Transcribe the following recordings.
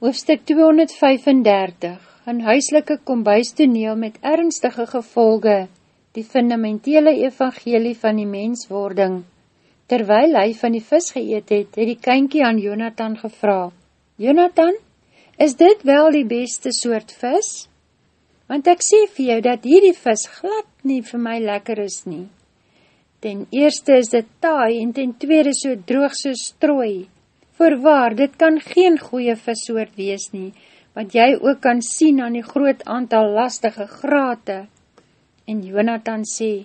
Hoofstuk 235 Een huislike kombuistoneel met ernstige gevolge Die fundamentele evangelie van die menswording Terwyl hy van die vis geëet het, het die kynkie aan Jonathan gevra Jonathan, is dit wel die beste soort vis? Want ek sê vir jou dat hierdie vis glad nie vir my lekker is nie. Ten eerste is dit taai en ten tweede so droog so strooi. Voorwaar, dit kan geen goeie vissoort wees nie, wat jy ook kan sien aan die groot aantal lastige grate. En Jonathan sê,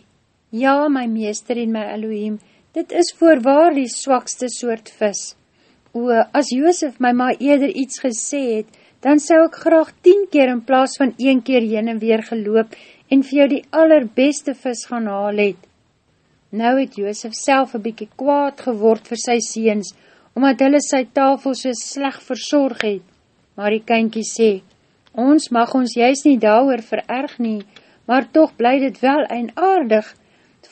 Ja, my meester en my Elohim, dit is voorwaar die swakste soort vis. O, as Joosef my maar eerder iets gesê het, dan sou ek graag tien keer in plaas van een keer jyn en weer geloop en vir jou die allerbeste vis gaan haal het. Nou het Joosef self een bykie kwaad geword vir sy seens, omdat hulle sy tafel so sleg verzorg het. Maar die kynkie sê, ons mag ons juist nie daar vererg nie, maar toch bly dit wel einaardig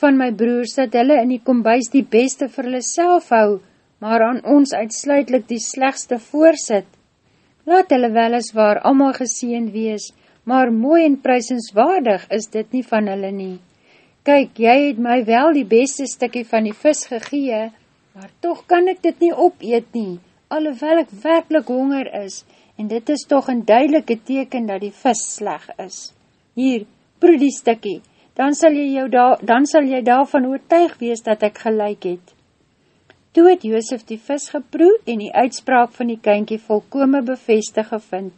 van my broers, dat hulle in die kombuis die beste vir hulle self hou, maar aan ons uitsluitlik die slegste voorsit. Laat hulle wel eens waar allemaal geseen wees, maar mooi en prijsenswaardig is dit nie van hulle nie. Kyk, jy het my wel die beste stikkie van die vis gegee, maar toch kan ek dit nie opeet nie, alhoewel ek werkelijk honger is, en dit is toch een duidelike teken dat die vis sleg is. Hier, proe die stikkie, dan sal jy, jou da, dan sal jy daarvan oortuig wees dat ek gelijk het. Toe het Joosef die vis geproe en die uitspraak van die kynkie volkome bevestig gevind.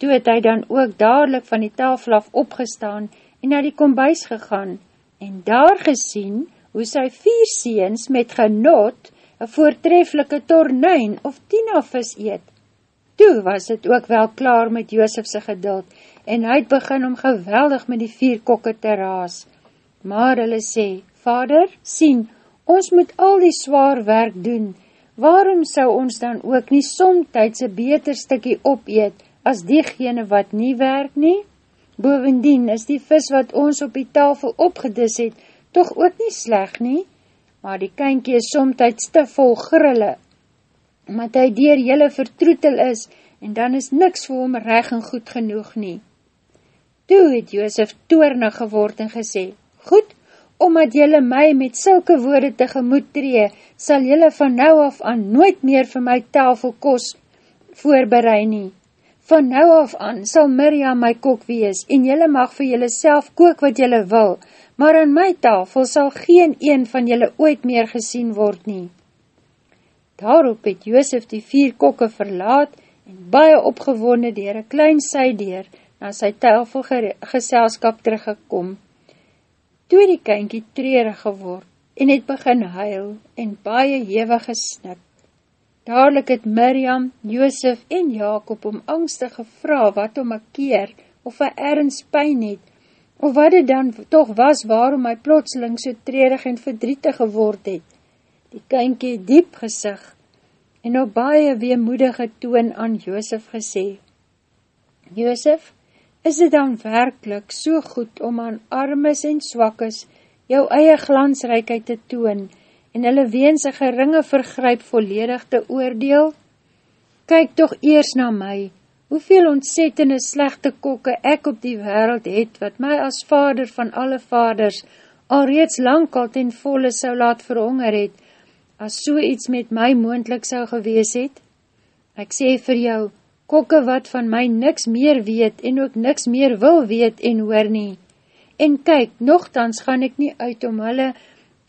Toe het hy dan ook dadelijk van die tafel af opgestaan en na die kombuis gegaan en daar gesien hoe sy vier seens met genot een voortreflike tornuin of tienavis eet. Toe was het ook wel klaar met Joosefse geduld en hy het begin om geweldig met die vier kokke te raas. Maar hulle sê, Vader, sien, ons moet al die zwaar werk doen, waarom sou ons dan ook nie somtijds een beter stikkie opeet as diegene wat nie werk nie? Bovendien is die vis wat ons op die tafel opgedis het, toch ook nie sleg nie, maar die kynkie is somtijds te vol grille, omdat hy dier jylle vertroetel is, en dan is niks vir hom reg en goed genoeg nie. Toe het Joosef toornig geword en gesê, Goed, omdat jylle my met sulke woorde tegemoet tree, sal jylle van nou af aan nooit meer vir my tafelkos voorberei nie. Van nou af aan sal Miriam my kok wees, en jylle mag vir jylle self kook wat jylle wil, maar aan my tafel sal geen een van julle ooit meer gesien word nie. Daarop het Joosef die vier kokke verlaat en baie opgewonde dier een klein sydeer na sy tafel geselskap teruggekom. Toe die kynkie treurig geword en het begin huil en baie hewig gesnik. Dadelijk het Miriam, Joosef en Jacob om angstig gevra wat om een keer of een ergens pijn het, of wat het dan toch was waarom hy plotseling so tredig en verdrietig geword het. Die kynkie diep gesig en op baie weemoedige toon aan Joosef gesê, Joosef, is dit dan werkelijk so goed om aan armes en swakkes jou eie glansrijkheid te toon en hulle weense geringe vergryp volledig te oordeel? Kyk toch eers na my, hoeveel ontzettende slechte kokke ek op die wereld het, wat my as vader van alle vaders al reeds lang al ten volle sou laat verhonger het, as so iets met my moendlik sou gewees het? Ek sê vir jou, kokke wat van my niks meer weet en ook niks meer wil weet en hoor nie. En kyk, nogthans gaan ek nie uit om hulle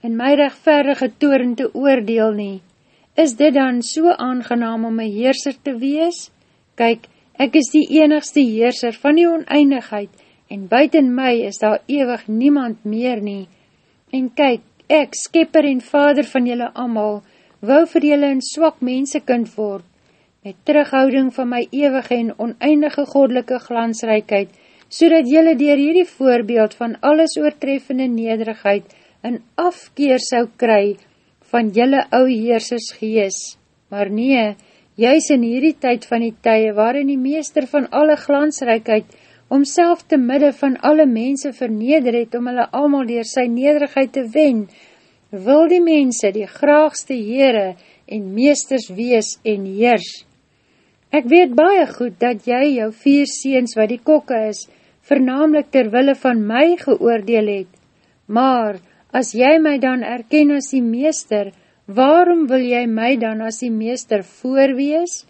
in my rechtverdige toren te oordeel nie. Is dit dan so aangenaam om my heerser te wees? Kyk, Ek is die enigste heerser van die oneindigheid, en buiten my is daar ewig niemand meer nie. En kyk, ek, skepper en vader van julle amal, wou vir julle een swak mensekind word, met terughouding van my ewige en oneindige godelike glansrijkheid, so dat julle dier hierdie voorbeeld van alles oortreffende nederigheid een afkeer sou kry van julle ou heersers gees. Maar nee, juis in hierdie tyd van die tye, waarin die meester van alle glansrijkheid, omself te midde van alle mense verneder het, om hulle allemaal dier sy nederigheid te wen, wil die mense die graagste Heere en meesters wees en heers. Ek weet baie goed dat jy jou vier seens wat die kokke is, vernaamlik terwille van my geoordeel het. Maar, as jy my dan erken as die meester, waarom wil jy my dan as die meester voorwees?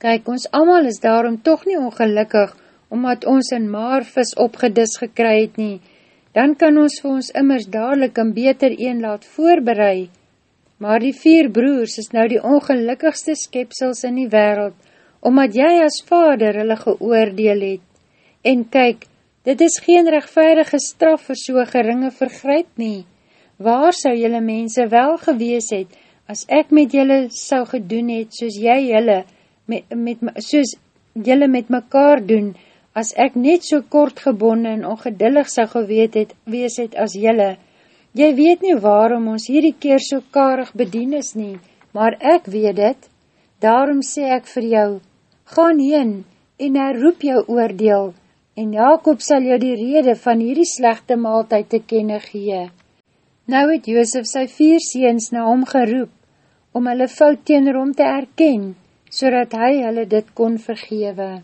Kyk, ons amal is daarom toch nie ongelukkig, omdat ons in maarvis opgedis gekry het nie, dan kan ons vir ons immers dadelijk een beter een laat voorbereid, maar die vier broers is nou die ongelukkigste skepsels in die wereld, omdat jy as vader hulle geoordeel het. En kyk, dit is geen rechtvaardige straf vir so geringe vergryp nie. Waar sou jylle mense wel gewees het, as ek met jylle sou gedoen het, soos jy jylle met, met, soos jylle met mekaar doen, as ek net so kort gebonde en ongedillig sou geweet het, wees het as jylle, Jy weet nie waarom ons hierdie keer so karig bedien is nie, maar ek weet het, daarom sê ek vir jou, gaan heen en herroep jou oordeel, en Jacob sal jou die rede van hierdie slechte maaltijd te kenne gee. Nou het Joosef sy vier seens na hom geroep, om hulle fout teenoor hom te erken, so hy hulle dit kon vergewe.